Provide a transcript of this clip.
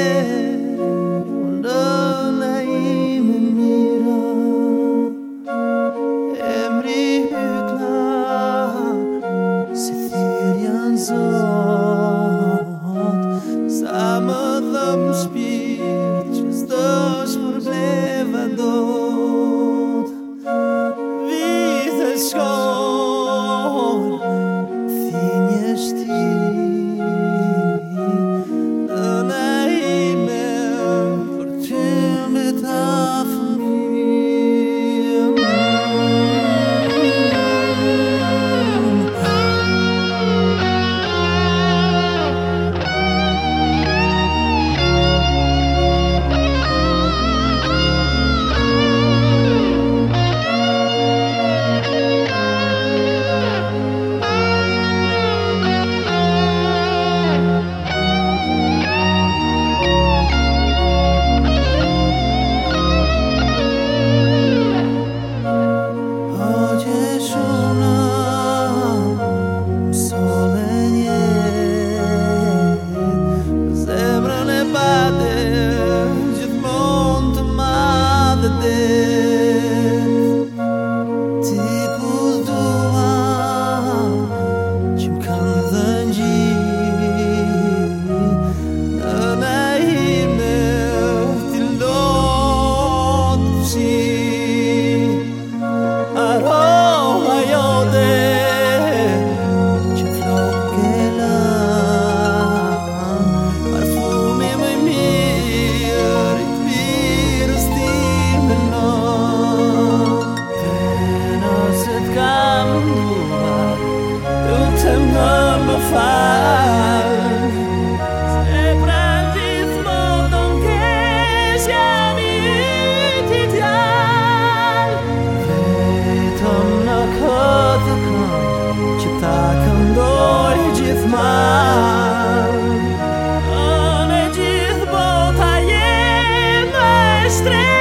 yeah. estrelas.